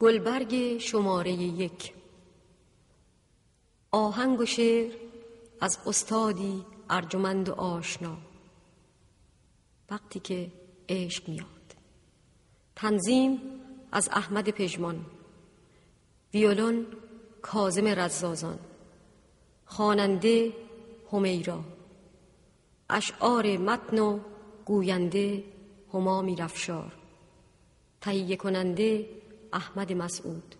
گلبرگ شماره یک. آهنگ و شعر از استادی ارجمند و آشنا. وقتی که عشق میاد. تنظیم از احمد پژمان. ویولون کازم رزازان. خواننده همیرا. اشعار متن و گوینده هما میرفشار تهیه کننده احمد مسعود.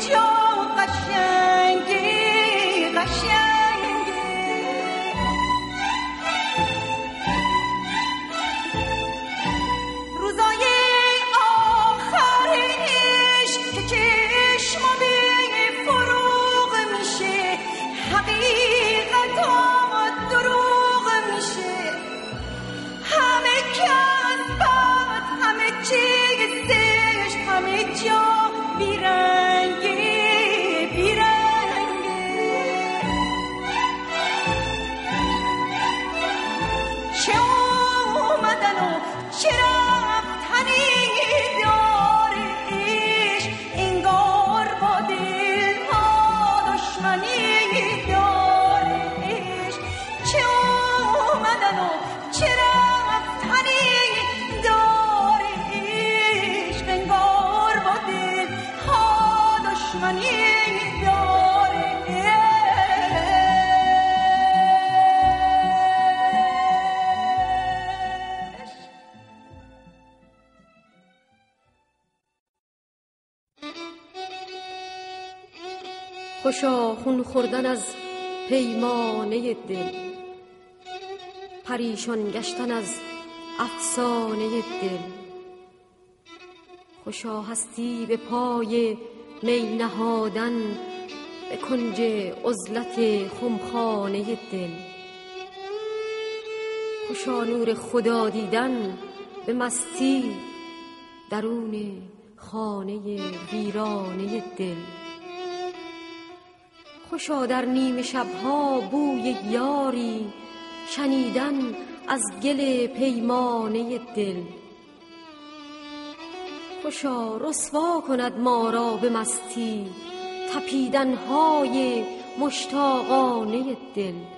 救 خوشا خون خوردن از پیمانه دل. پریشان گشتن از افسانه دل. خوشا هستی به پای می نهادن به کنج عزلت خمخانه دل. خوشا نور خدا دیدن به مستی درون خانه ویرانه دل. خوشا در نیمه شبها بوی یاری شنیدن از گل پیمانه دل. خوشا رسوا کند ما را به مستی تپیدنهای مشتاقانه دل.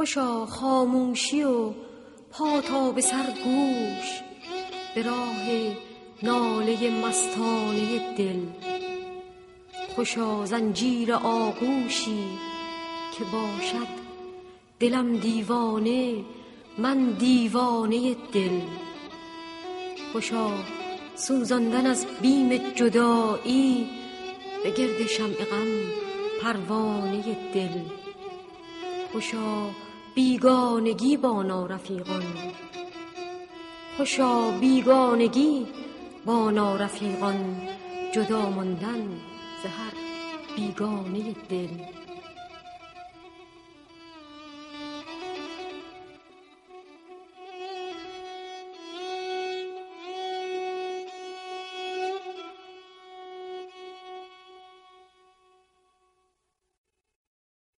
خوشا خاموشی و پا تا به سر گوش به راه ناله مستانه دل. خوشا زنجیر آغوشی که باشد دلم دیوانه من دیوانه دل. خوشا سوزاندن از بیم جدایی به گرد شمع غم پروانه دل. خوشا بیگانگی با نارفیقان. خوشا بیگانگی با نارفیقان. جدا ماندن ز هر بیگانه دل.